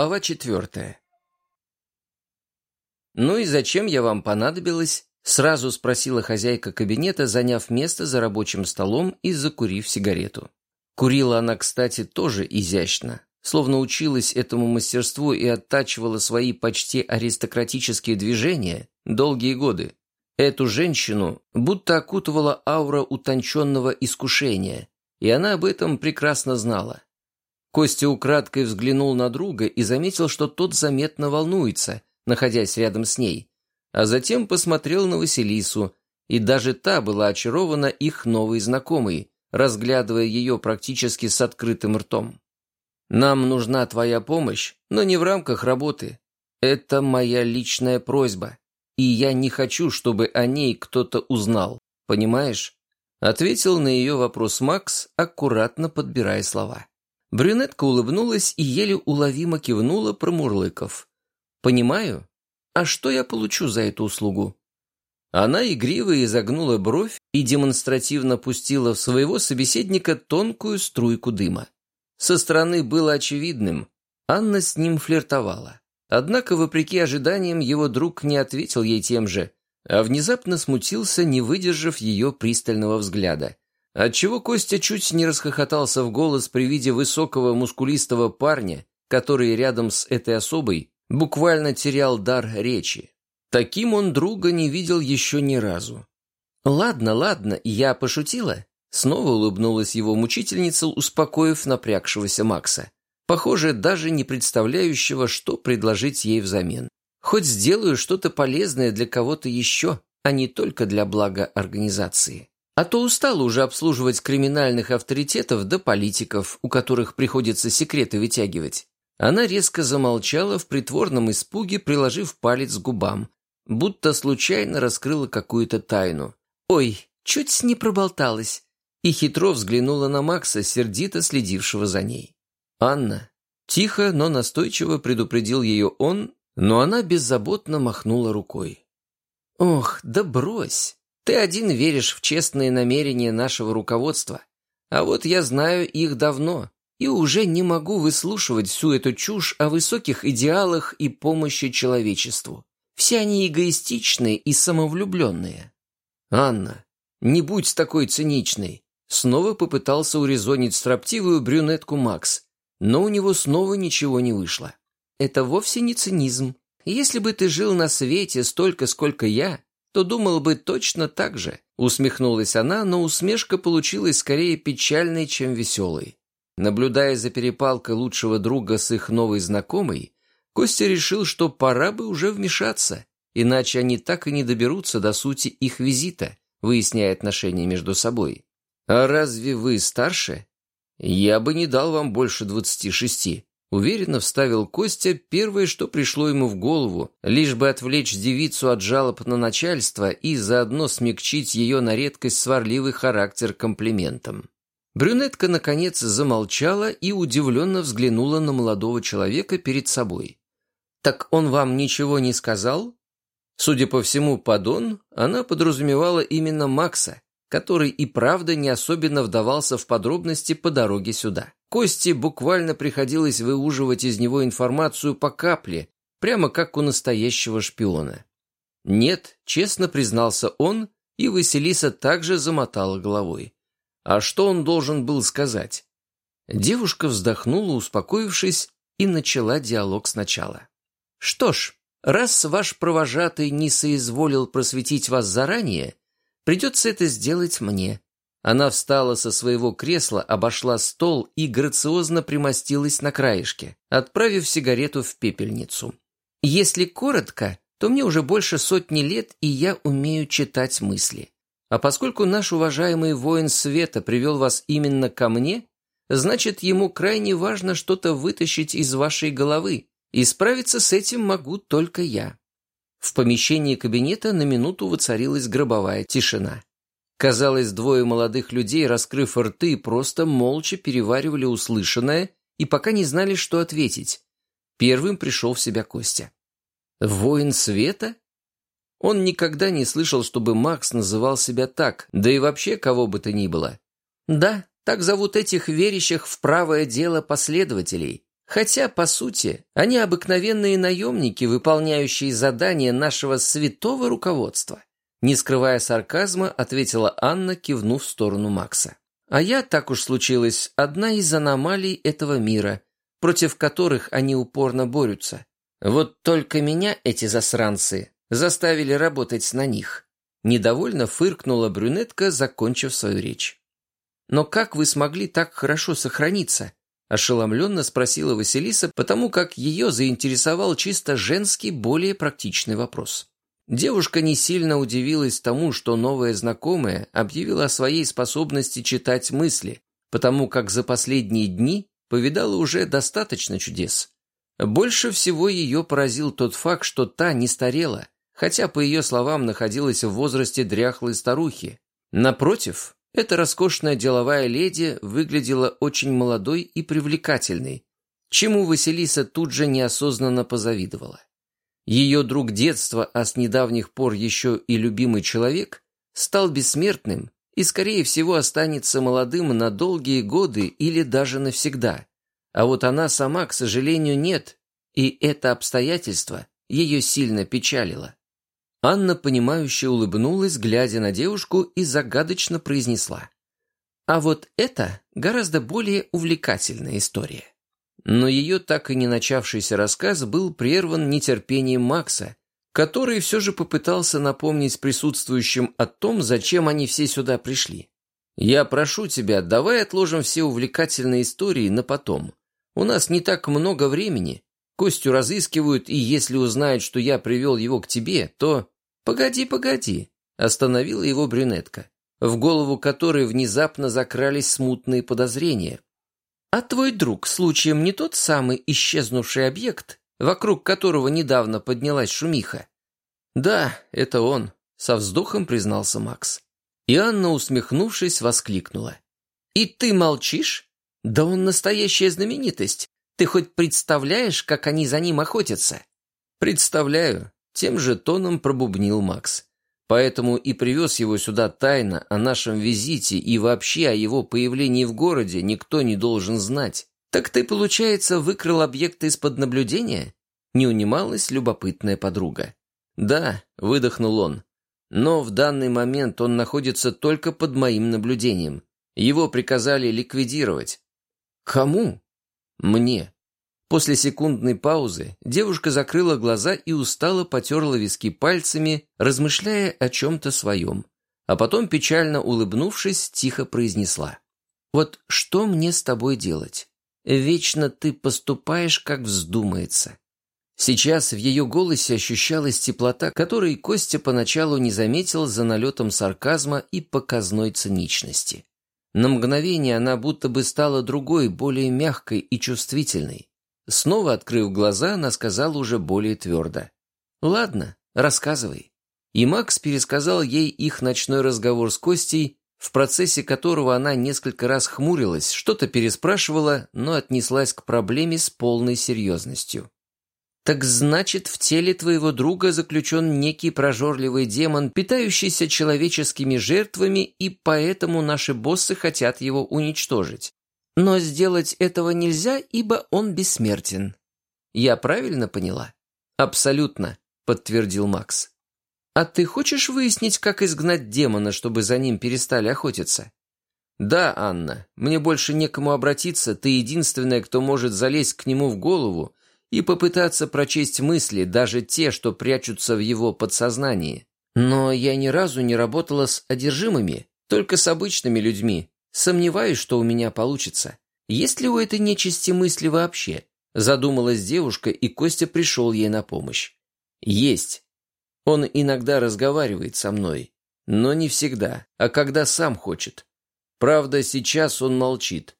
Глава четвертая. «Ну и зачем я вам понадобилась?» — сразу спросила хозяйка кабинета, заняв место за рабочим столом и закурив сигарету. Курила она, кстати, тоже изящно, словно училась этому мастерству и оттачивала свои почти аристократические движения долгие годы. Эту женщину будто окутывала аура утонченного искушения, и она об этом прекрасно знала. Костя украдкой взглянул на друга и заметил, что тот заметно волнуется, находясь рядом с ней, а затем посмотрел на Василису, и даже та была очарована их новой знакомой, разглядывая ее практически с открытым ртом. «Нам нужна твоя помощь, но не в рамках работы. Это моя личная просьба, и я не хочу, чтобы о ней кто-то узнал, понимаешь?» Ответил на ее вопрос Макс, аккуратно подбирая слова. Брюнетка улыбнулась и еле уловимо кивнула, промурлыков. «Понимаю. А что я получу за эту услугу?» Она игриво изогнула бровь и демонстративно пустила в своего собеседника тонкую струйку дыма. Со стороны было очевидным, Анна с ним флиртовала. Однако, вопреки ожиданиям, его друг не ответил ей тем же, а внезапно смутился, не выдержав ее пристального взгляда. Отчего Костя чуть не расхохотался в голос при виде высокого мускулистого парня, который рядом с этой особой буквально терял дар речи. Таким он друга не видел еще ни разу. «Ладно, ладно, я пошутила», — снова улыбнулась его мучительница, успокоив напрягшегося Макса, похоже, даже не представляющего, что предложить ей взамен. «Хоть сделаю что-то полезное для кого-то еще, а не только для блага организации». А то устала уже обслуживать криминальных авторитетов да политиков, у которых приходится секреты вытягивать. Она резко замолчала в притворном испуге, приложив палец к губам, будто случайно раскрыла какую-то тайну. «Ой, чуть не проболталась!» И хитро взглянула на Макса, сердито следившего за ней. «Анна!» Тихо, но настойчиво предупредил ее он, но она беззаботно махнула рукой. «Ох, да брось!» Ты один веришь в честные намерения нашего руководства, а вот я знаю их давно и уже не могу выслушивать всю эту чушь о высоких идеалах и помощи человечеству. Все они эгоистичные и самовлюбленные. Анна, не будь такой циничной. Снова попытался урезонить строптивую брюнетку Макс, но у него снова ничего не вышло. Это вовсе не цинизм. Если бы ты жил на свете столько, сколько я, то думал бы точно так же. Усмехнулась она, но усмешка получилась скорее печальной, чем веселой. Наблюдая за перепалкой лучшего друга с их новой знакомой, Костя решил, что пора бы уже вмешаться, иначе они так и не доберутся до сути их визита, выясняя отношения между собой. «А разве вы старше?» «Я бы не дал вам больше двадцати шести», Уверенно вставил Костя первое, что пришло ему в голову, лишь бы отвлечь девицу от жалоб на начальство и заодно смягчить ее на редкость сварливый характер комплиментом. Брюнетка, наконец, замолчала и удивленно взглянула на молодого человека перед собой. «Так он вам ничего не сказал?» Судя по всему, подон, она подразумевала именно Макса, который и правда не особенно вдавался в подробности по дороге сюда. Кости буквально приходилось выуживать из него информацию по капле, прямо как у настоящего шпиона. «Нет», — честно признался он, и Василиса также замотала головой. А что он должен был сказать? Девушка вздохнула, успокоившись, и начала диалог сначала. «Что ж, раз ваш провожатый не соизволил просветить вас заранее, придется это сделать мне. Она встала со своего кресла, обошла стол и грациозно примостилась на краешке, отправив сигарету в пепельницу. Если коротко, то мне уже больше сотни лет, и я умею читать мысли. А поскольку наш уважаемый воин света привел вас именно ко мне, значит, ему крайне важно что-то вытащить из вашей головы, и справиться с этим могу только я. В помещении кабинета на минуту воцарилась гробовая тишина. Казалось, двое молодых людей, раскрыв рты, просто молча переваривали услышанное и пока не знали, что ответить. Первым пришел в себя Костя. «Воин света?» Он никогда не слышал, чтобы Макс называл себя так, да и вообще кого бы то ни было. «Да, так зовут этих верящих в правое дело последователей», Хотя, по сути, они обыкновенные наемники, выполняющие задания нашего святого руководства. Не скрывая сарказма, ответила Анна, кивнув в сторону Макса. А я, так уж случилось, одна из аномалий этого мира, против которых они упорно борются. Вот только меня эти засранцы заставили работать на них. Недовольно фыркнула брюнетка, закончив свою речь. «Но как вы смогли так хорошо сохраниться?» Ошеломленно спросила Василиса, потому как ее заинтересовал чисто женский, более практичный вопрос. Девушка не сильно удивилась тому, что новая знакомая объявила о своей способности читать мысли, потому как за последние дни повидала уже достаточно чудес. Больше всего ее поразил тот факт, что та не старела, хотя, по ее словам, находилась в возрасте дряхлой старухи. Напротив, эта роскошная деловая леди выглядела очень молодой и привлекательной, чему Василиса тут же неосознанно позавидовала. Ее друг детства, а с недавних пор еще и любимый человек, стал бессмертным и, скорее всего, останется молодым на долгие годы или даже навсегда. А вот она сама, к сожалению, нет, и это обстоятельство ее сильно печалило. Анна, понимающе улыбнулась, глядя на девушку, и загадочно произнесла. А вот это гораздо более увлекательная история. Но ее так и не начавшийся рассказ был прерван нетерпением Макса, который все же попытался напомнить присутствующим о том, зачем они все сюда пришли. «Я прошу тебя, давай отложим все увлекательные истории на потом. У нас не так много времени, Костю разыскивают, и если узнают, что я привел его к тебе, то... Погоди, погоди, остановила его брюнетка, в голову которой внезапно закрались смутные подозрения. А твой друг, случаем, не тот самый исчезнувший объект, вокруг которого недавно поднялась шумиха? Да, это он, со вздохом признался Макс. И Анна, усмехнувшись, воскликнула. «И ты молчишь? Да он настоящая знаменитость. Ты хоть представляешь, как они за ним охотятся?» «Представляю», — тем же тоном пробубнил Макс. «Поэтому и привез его сюда тайно о нашем визите и вообще о его появлении в городе никто не должен знать. Так ты, получается, выкрал объекты из-под наблюдения?» Не унималась любопытная подруга. «Да», — выдохнул он. «Но в данный момент он находится только под моим наблюдением. Его приказали ликвидировать». «Кому?» Мне. После секундной паузы девушка закрыла глаза и устало потерла виски пальцами, размышляя о чем-то своем. А потом, печально улыбнувшись, тихо произнесла. «Вот что мне с тобой делать? Вечно ты поступаешь, как вздумается». Сейчас в ее голосе ощущалась теплота, которой Костя поначалу не заметил за налетом сарказма и показной циничности. На мгновение она будто бы стала другой, более мягкой и чувствительной. Снова открыв глаза, она сказала уже более твердо. «Ладно, рассказывай». И Макс пересказал ей их ночной разговор с Костей, в процессе которого она несколько раз хмурилась, что-то переспрашивала, но отнеслась к проблеме с полной серьезностью. Так значит, в теле твоего друга заключен некий прожорливый демон, питающийся человеческими жертвами, и поэтому наши боссы хотят его уничтожить. Но сделать этого нельзя, ибо он бессмертен. Я правильно поняла? Абсолютно, подтвердил Макс. А ты хочешь выяснить, как изгнать демона, чтобы за ним перестали охотиться? Да, Анна, мне больше некому обратиться, ты единственная, кто может залезть к нему в голову, и попытаться прочесть мысли, даже те, что прячутся в его подсознании. Но я ни разу не работала с одержимыми, только с обычными людьми. Сомневаюсь, что у меня получится. Есть ли у этой нечисти мысли вообще? Задумалась девушка, и Костя пришел ей на помощь. Есть. Он иногда разговаривает со мной, но не всегда, а когда сам хочет. Правда, сейчас он молчит.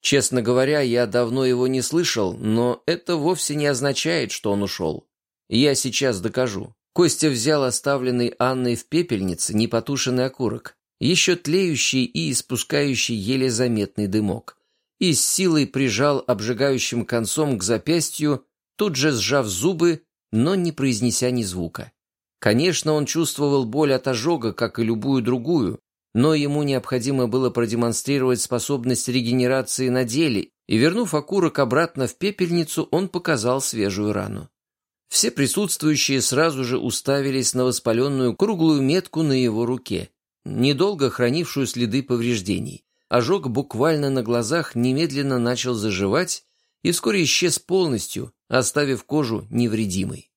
Честно говоря, я давно его не слышал, но это вовсе не означает, что он ушел. Я сейчас докажу. Костя взял оставленный Анной в пепельнице непотушенный окурок, еще тлеющий и испускающий еле заметный дымок, и с силой прижал обжигающим концом к запястью, тут же сжав зубы, но не произнеся ни звука. Конечно, он чувствовал боль от ожога, как и любую другую, но ему необходимо было продемонстрировать способность регенерации на деле, и, вернув окурок обратно в пепельницу, он показал свежую рану. Все присутствующие сразу же уставились на воспаленную круглую метку на его руке, недолго хранившую следы повреждений. Ожог буквально на глазах немедленно начал заживать и вскоре исчез полностью, оставив кожу невредимой.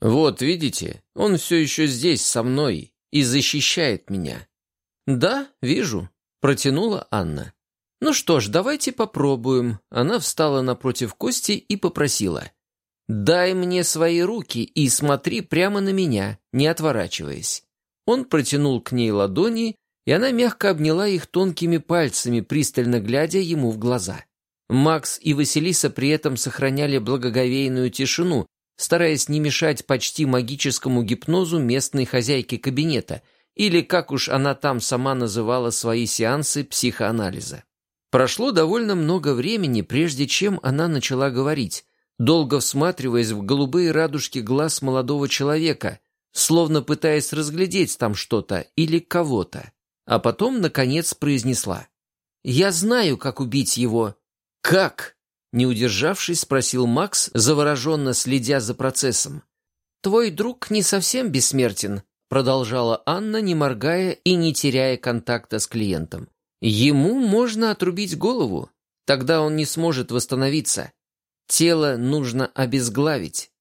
«Вот, видите, он все еще здесь, со мной, и защищает меня». «Да, вижу», — протянула Анна. «Ну что ж, давайте попробуем». Она встала напротив Кости и попросила. «Дай мне свои руки и смотри прямо на меня, не отворачиваясь». Он протянул к ней ладони, и она мягко обняла их тонкими пальцами, пристально глядя ему в глаза. Макс и Василиса при этом сохраняли благоговейную тишину, стараясь не мешать почти магическому гипнозу местной хозяйки кабинета, или, как уж она там сама называла свои сеансы психоанализа. Прошло довольно много времени, прежде чем она начала говорить, долго всматриваясь в голубые радужки глаз молодого человека, словно пытаясь разглядеть там что-то или кого-то. А потом, наконец, произнесла. «Я знаю, как убить его». «Как?» Не удержавшись, спросил Макс, завороженно следя за процессом. «Твой друг не совсем бессмертен», продолжала Анна, не моргая и не теряя контакта с клиентом. «Ему можно отрубить голову, тогда он не сможет восстановиться. Тело нужно обезглавить».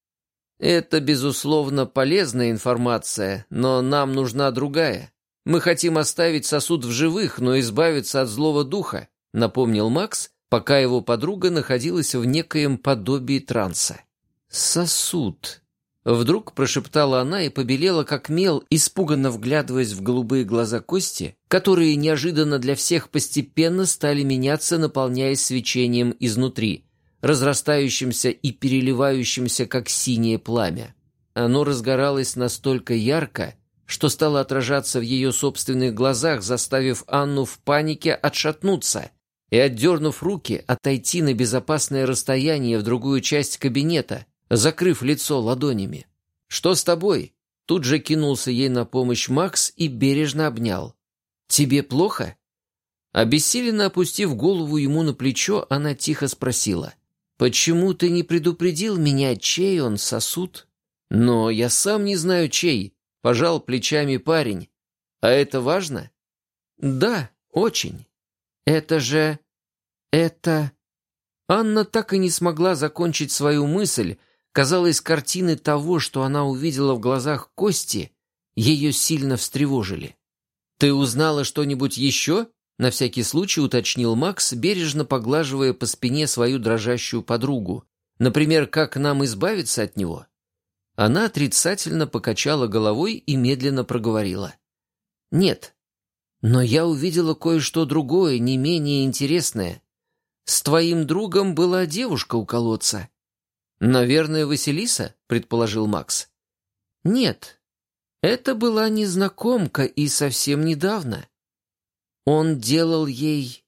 Это, безусловно, полезная информация, но нам нужна другая. Мы хотим оставить сосуд в живых, но избавиться от злого духа, напомнил Макс, пока его подруга находилась в некоем подобии транса. «Сосуд», — вдруг прошептала она и побелела, как мел, испуганно вглядываясь в голубые глаза Кости, которые неожиданно для всех постепенно стали меняться, наполняясь свечением изнутри — разрастающимся и переливающимся, как синее пламя. Оно разгоралось настолько ярко, что стало отражаться в ее собственных глазах, заставив Анну в панике отшатнуться и, отдернув руки, отойти на безопасное расстояние в другую часть кабинета, закрыв лицо ладонями. «Что с тобой?» Тут же кинулся ей на помощь Макс и бережно обнял. «Тебе плохо?» Обессиленно опустив голову ему на плечо, она тихо спросила. «Почему ты не предупредил меня, чей он сосуд?» «Но я сам не знаю, чей», — пожал плечами парень. «А это важно?» «Да, очень. Это же... это...» Анна так и не смогла закончить свою мысль. Казалось, картины того, что она увидела в глазах Кости, ее сильно встревожили. «Ты узнала что-нибудь еще?» На всякий случай уточнил Макс, бережно поглаживая по спине свою дрожащую подругу. Например, как нам избавиться от него? Она отрицательно покачала головой и медленно проговорила. «Нет. Но я увидела кое-что другое, не менее интересное. С твоим другом была девушка у колодца». «Наверное, Василиса?» — предположил Макс. «Нет. Это была незнакомка и совсем недавно. Он делал ей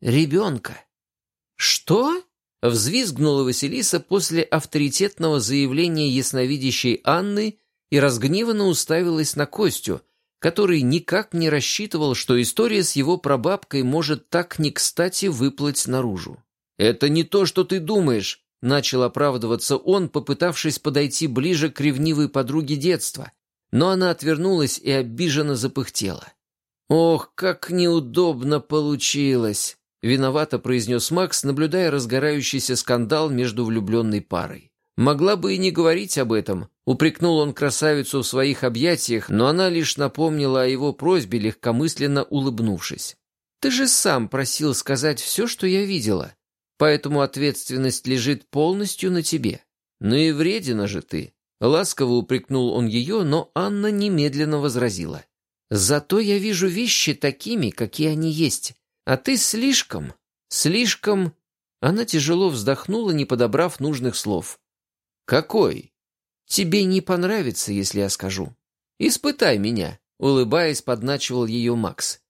ребенка. «Что?» — взвизгнула Василиса после авторитетного заявления ясновидящей Анны и разгневанно уставилась на Костю, который никак не рассчитывал, что история с его прабабкой может так не кстати выплыть наружу. «Это не то, что ты думаешь», — начал оправдываться он, попытавшись подойти ближе к ревнивой подруге детства. Но она отвернулась и обиженно запыхтела. «Ох, как неудобно получилось!» — виновато произнес Макс, наблюдая разгорающийся скандал между влюбленной парой. «Могла бы и не говорить об этом», — упрекнул он красавицу в своих объятиях, но она лишь напомнила о его просьбе, легкомысленно улыбнувшись. «Ты же сам просил сказать все, что я видела, поэтому ответственность лежит полностью на тебе. Ну и вредина же ты!» Ласково упрекнул он ее, но Анна немедленно возразила. Зато я вижу вещи такими, какие они есть. А ты слишком, слишком...» Она тяжело вздохнула, не подобрав нужных слов. «Какой?» «Тебе не понравится, если я скажу. Испытай меня», — улыбаясь, подначивал ее Макс.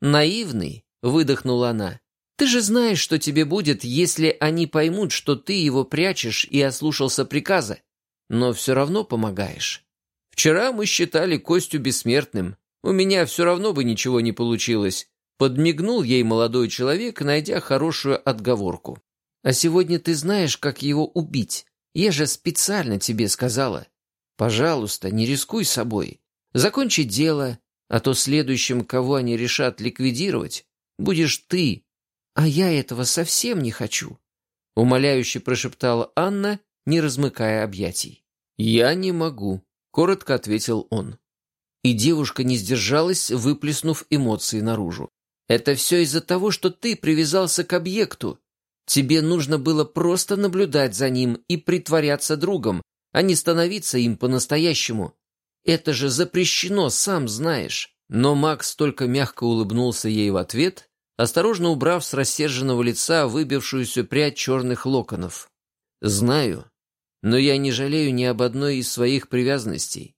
«Наивный», — выдохнула она. «Ты же знаешь, что тебе будет, если они поймут, что ты его прячешь и ослушался приказа, но все равно помогаешь. Вчера мы считали Костю бессмертным, у меня все равно бы ничего не получилось. Подмигнул ей молодой человек, найдя хорошую отговорку. «А сегодня ты знаешь, как его убить. Я же специально тебе сказала. Пожалуйста, не рискуй собой. Закончи дело, а то следующим, кого они решат ликвидировать, будешь ты. А я этого совсем не хочу», — умоляюще прошептала Анна, не размыкая объятий. «Я не могу», — коротко ответил он. И девушка не сдержалась, выплеснув эмоции наружу. «Это все из-за того, что ты привязался к объекту. Тебе нужно было просто наблюдать за ним и притворяться другом, а не становиться им по-настоящему. Это же запрещено, сам знаешь». Но Макс только мягко улыбнулся ей в ответ, осторожно убрав с рассерженного лица выбившуюся прядь черных локонов. «Знаю, но я не жалею ни об одной из своих привязанностей.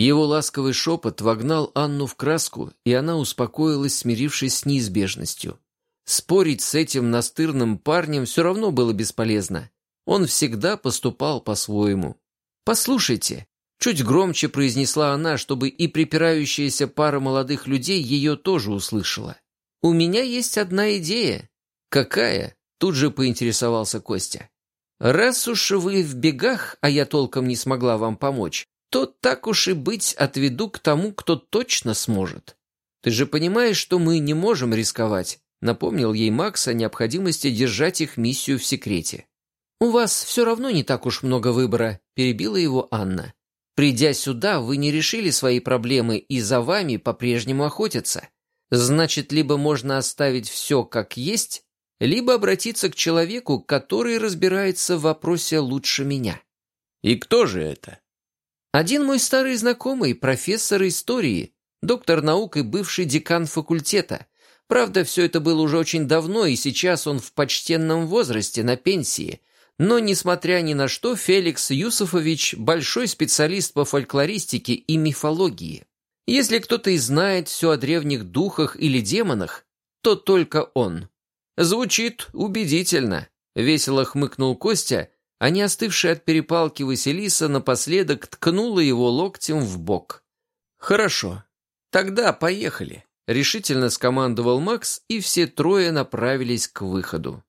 Его ласковый шепот вогнал Анну в краску, и она успокоилась, смирившись с неизбежностью. Спорить с этим настырным парнем все равно было бесполезно. Он всегда поступал по-своему. «Послушайте», — чуть громче произнесла она, чтобы и припирающаяся пара молодых людей ее тоже услышала. «У меня есть одна идея». «Какая?» — тут же поинтересовался Костя. «Раз уж вы в бегах, а я толком не смогла вам помочь, то так уж и быть отведу к тому, кто точно сможет. Ты же понимаешь, что мы не можем рисковать», напомнил ей Макс о необходимости держать их миссию в секрете. «У вас все равно не так уж много выбора», перебила его Анна. «Придя сюда, вы не решили свои проблемы и за вами по-прежнему охотятся. Значит, либо можно оставить все как есть, либо обратиться к человеку, который разбирается в вопросе лучше меня. И кто же это? Один мой старый знакомый, профессор истории, доктор наук и бывший декан факультета. Правда, все это было уже очень давно, и сейчас он в почтенном возрасте, на пенсии. Но, несмотря ни на что, Феликс Юсуфович – большой специалист по фольклористике и мифологии. Если кто-то и знает все о древних духах или демонах, то только он. «Звучит убедительно», — весело хмыкнул Костя, а не остывшая от перепалки Василиса напоследок ткнула его локтем в бок. «Хорошо, тогда поехали», — решительно скомандовал Макс, и все трое направились к выходу.